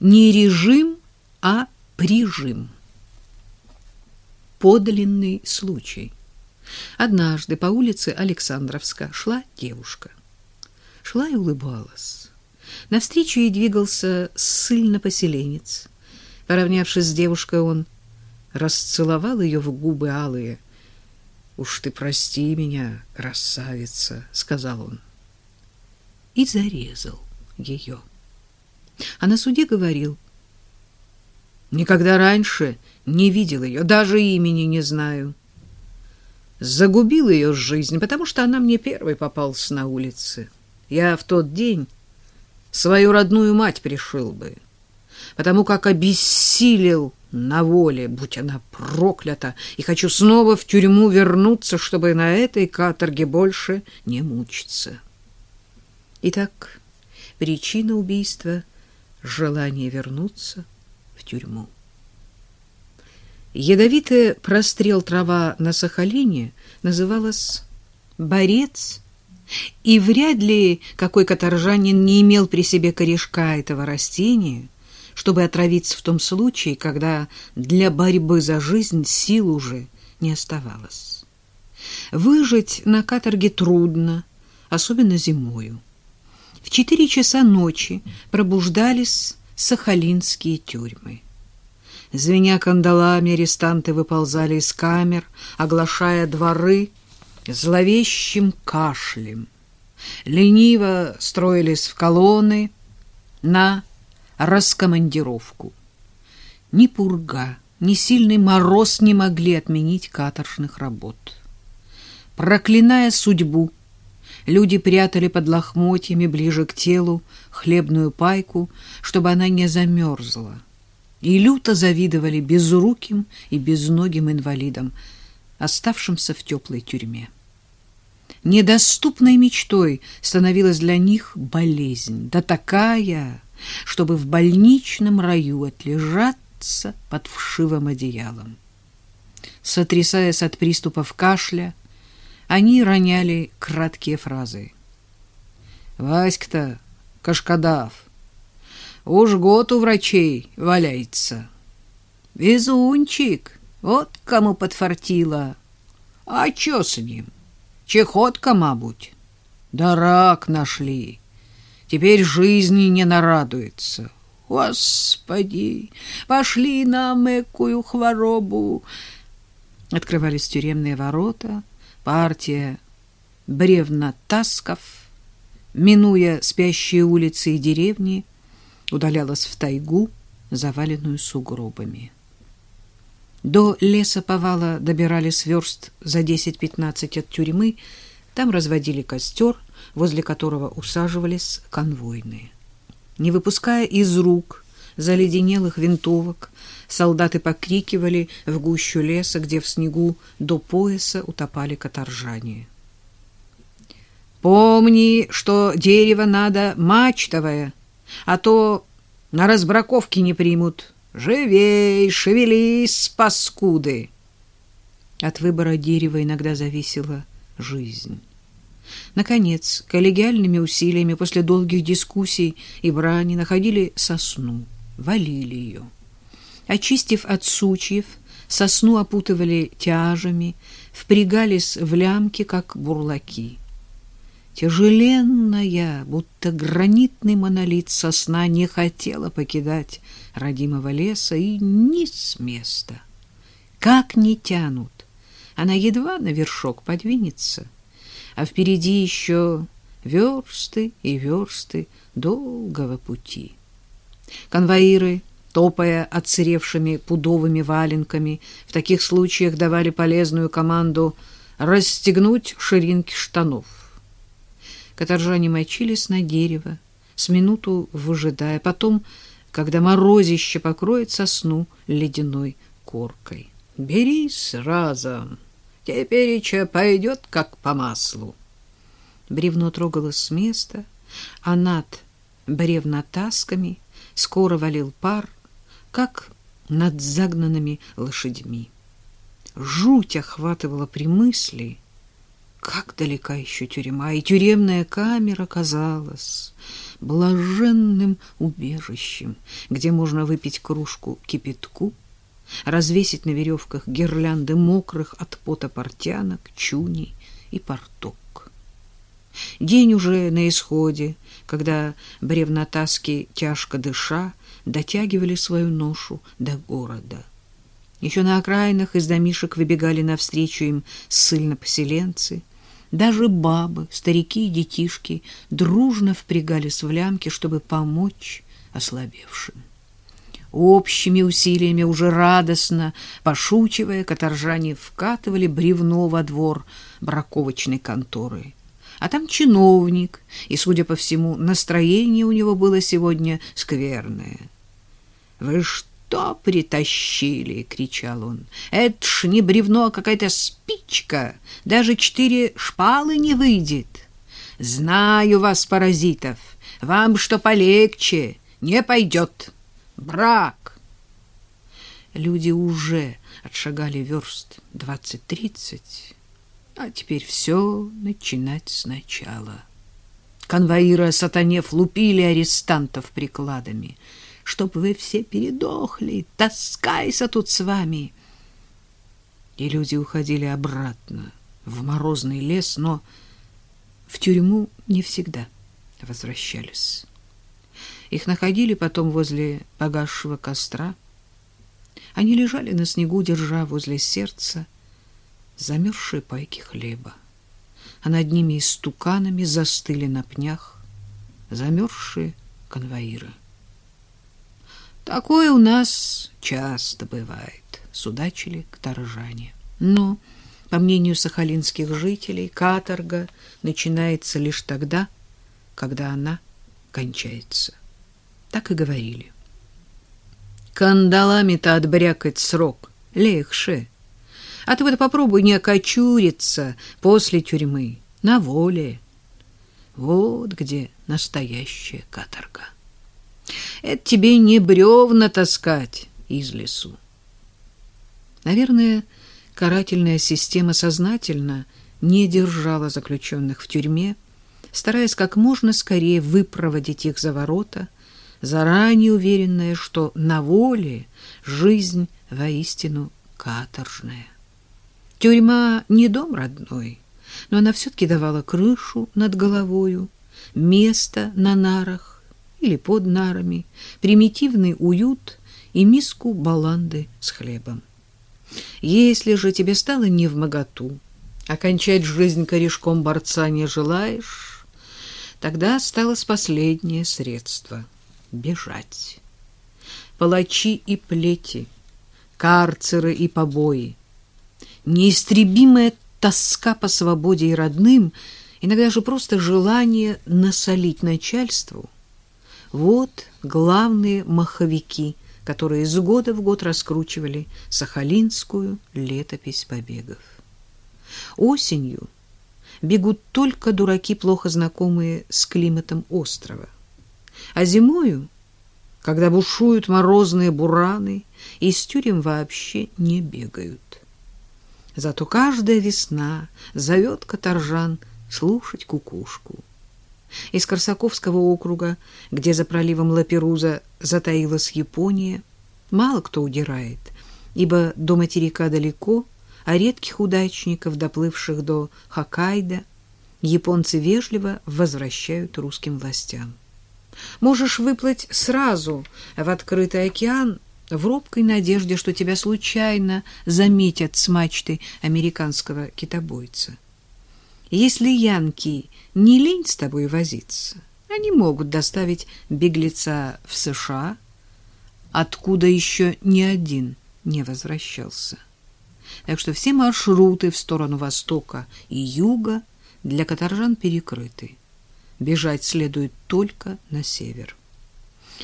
Не режим, а прижим. Подлинный случай. Однажды по улице Александровска шла девушка. Шла и улыбалась. Навстречу ей двигался ссыльно-поселенец. Поравнявшись с девушкой, он расцеловал ее в губы алые. «Уж ты прости меня, красавица», — сказал он. И зарезал ее. А на суде говорил, «Никогда раньше не видел ее, даже имени не знаю. Загубил ее жизнь, потому что она мне первой попалась на улице. Я в тот день свою родную мать пришил бы, потому как обессилел на воле, будь она проклята, и хочу снова в тюрьму вернуться, чтобы на этой каторге больше не мучиться. Итак, причина убийства — желание вернуться в тюрьму. Ядовитый прострел трава на Сахалине называлась «борец», и вряд ли какой каторжанин не имел при себе корешка этого растения, чтобы отравиться в том случае, когда для борьбы за жизнь сил уже не оставалось. Выжить на каторге трудно, особенно зимою. В четыре часа ночи пробуждались сахалинские тюрьмы. Звеня кандалами, арестанты выползали из камер, оглашая дворы зловещим кашлем. Лениво строились в колонны на раскомандировку. Ни пурга, ни сильный мороз не могли отменить каторжных работ. Проклиная судьбу, люди прятали под лохмотьями ближе к телу хлебную пайку, чтобы она не замерзла и люто завидовали безруким и безногим инвалидам, оставшимся в теплой тюрьме. Недоступной мечтой становилась для них болезнь, да такая, чтобы в больничном раю отлежаться под вшивым одеялом. Сотрясаясь от приступов кашля, они роняли краткие фразы. «Васька-то, Кашкадав, Уж год у врачей валяется. Везунчик, вот кому подфартило. А чё с ним? Чехотка, мабуть. Да рак нашли. Теперь жизни не нарадуется. Господи, пошли нам экую хворобу. Открывались тюремные ворота, партия бревнотасков, минуя спящие улицы и деревни, удалялась в тайгу, заваленную сугробами. До леса повала добирались верст за 10-15 от тюрьмы, там разводили костер, возле которого усаживались конвойные. Не выпуская из рук заледенелых винтовок, солдаты покрикивали в гущу леса, где в снегу до пояса утопали каторжане. «Помни, что дерево надо мачтовое», а то на разбраковке не примут. Живей, шевелись, паскуды. От выбора дерева иногда зависела жизнь. Наконец, коллегиальными усилиями после долгих дискуссий и брани находили сосну, валили ее. Очистив от сучьев, сосну опутывали тяжами, впрягались в лямки, как бурлаки. Тяжеленная, будто гранитный монолит сосна не хотела покидать родимого леса и ни с места. Как не тянут, она едва на вершок подвинется, а впереди еще версты и версты долгого пути. Конвоиры, топая отсыревшими пудовыми валенками, в таких случаях давали полезную команду расстегнуть ширинки штанов. Каторжане мочились на дерево, с минуту выжидая, потом, когда морозище покроет сосну ледяной коркой. «Берись разом, тепереча пойдет, как по маслу». Бревно трогалось с места, а над бревнотасками скоро валил пар, как над загнанными лошадьми. Жуть охватывала при мысли — как далека еще тюрьма, и тюремная камера казалась блаженным убежищем, где можно выпить кружку кипятку, развесить на веревках гирлянды мокрых от пота портянок, чуней и порток. День уже на исходе, когда бревнотаски, тяжко дыша, дотягивали свою ношу до города. Еще на окраинах из домишек выбегали навстречу им ссыльно-поселенцы. Даже бабы, старики и детишки дружно впрягались в лямки, чтобы помочь ослабевшим. Общими усилиями, уже радостно, пошучивая, каторжане вкатывали бревно во двор браковочной конторы. А там чиновник, и, судя по всему, настроение у него было сегодня скверное. «Вы что притащили?» — кричал он. «Это ж не бревно, а какая-то спичка. Даже четыре шпалы не выйдет. Знаю вас, паразитов. Вам что полегче, не пойдет. Брак!» Люди уже отшагали верст двадцать-тридцать, а теперь все начинать сначала. Конвоиры, сатанев, лупили арестантов прикладами — чтоб вы все передохли, таскайся тут с вами. И люди уходили обратно в морозный лес, но в тюрьму не всегда возвращались. Их находили потом возле погасшего костра. Они лежали на снегу, держа возле сердца замерзшие пайки хлеба, а над ними истуканами застыли на пнях замерзшие конвоиры. Такое у нас часто бывает, судачили каторжане. Но, по мнению сахалинских жителей, каторга начинается лишь тогда, когда она кончается. Так и говорили. Кандалами-то отбрякать срок легче. А ты вот попробуй не окочуриться после тюрьмы, на воле. Вот где настоящая каторга. Это тебе не бревна таскать из лесу. Наверное, карательная система сознательно не держала заключенных в тюрьме, стараясь как можно скорее выпроводить их за ворота, заранее уверенная, что на воле жизнь воистину каторжная. Тюрьма не дом родной, но она все-таки давала крышу над головою, место на нарах, или под нарами, примитивный уют и миску баланды с хлебом. Если же тебе стало не в моготу, окончать жизнь корешком борца не желаешь, тогда осталось последнее средство — бежать. Палачи и плети, карцеры и побои, неистребимая тоска по свободе и родным, иногда же просто желание насолить начальству — вот главные маховики, которые из года в год раскручивали сахалинскую летопись побегов. Осенью бегут только дураки, плохо знакомые с климатом острова. А зимою, когда бушуют морозные бураны, из тюрем вообще не бегают. Зато каждая весна зовет каторжан слушать кукушку. Из Корсаковского округа, где за проливом Лаперуза затаилась Япония, мало кто удирает, ибо до материка далеко, а редких удачников, доплывших до Хоккайдо, японцы вежливо возвращают русским властям. Можешь выплыть сразу в открытый океан в робкой надежде, что тебя случайно заметят с мачты американского китобойца. Если янки не лень с тобой возиться, они могут доставить беглеца в США, откуда еще ни один не возвращался. Так что все маршруты в сторону востока и юга для каторжан перекрыты. Бежать следует только на север.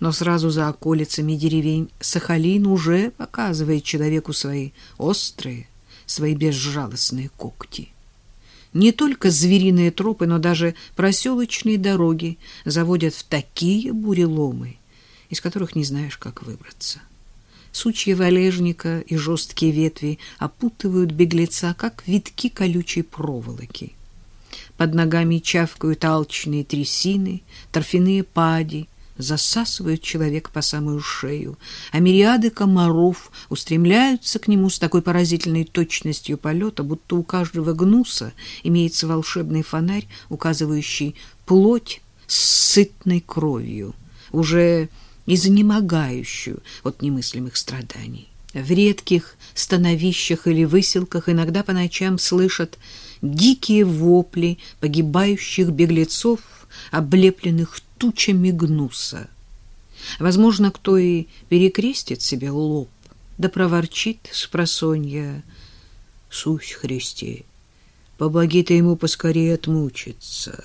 Но сразу за околицами деревень Сахалин уже показывает человеку свои острые, свои безжалостные когти не только звериные тропы, но даже проселочные дороги заводят в такие буреломы, из которых не знаешь, как выбраться. Сучья валежника и жесткие ветви опутывают беглеца, как витки колючей проволоки. Под ногами чавкают алчные трясины, торфяные пади, засасывают человека по самую шею, а мириады комаров устремляются к нему с такой поразительной точностью полета, будто у каждого гнуса имеется волшебный фонарь, указывающий плоть с сытной кровью, уже изнемогающую от немыслимых страданий. В редких становищах или выселках иногда по ночам слышат дикие вопли погибающих беглецов, облепленных тучами гнуса. Возможно, кто и перекрестит себе лоб, да проворчит с просонья «Сусь Христе, помоги ты ему поскорее отмучиться».